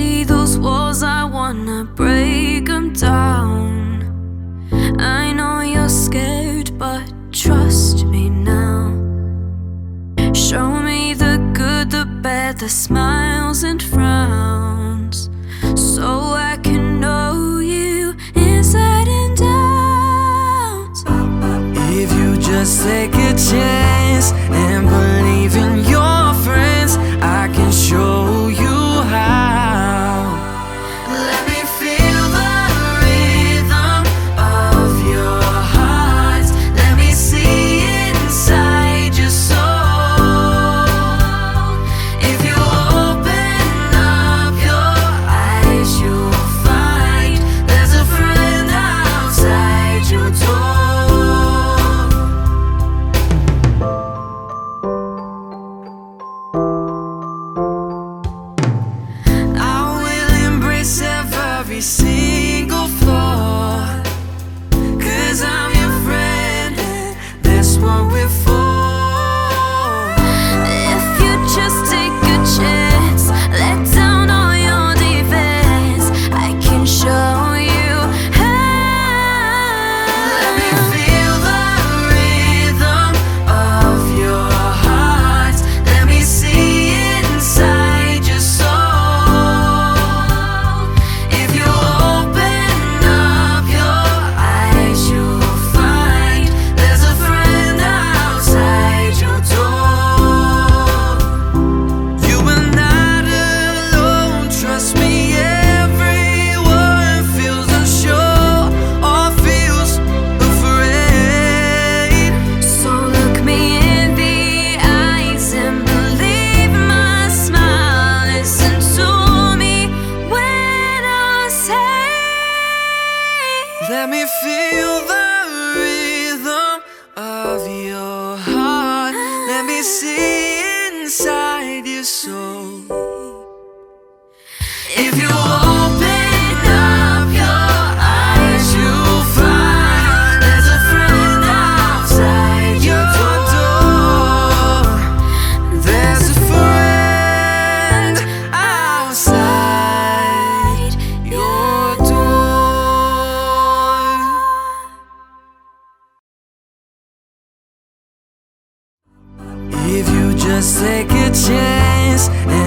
see those walls, I wanna break them down. I know you're scared, but trust me now. Show me the good, the bad, the smiles and frowns, so I can know you inside and out. If you just take a chance feel the rhythm of your heart. Let me see inside your soul. If you let's take a chance.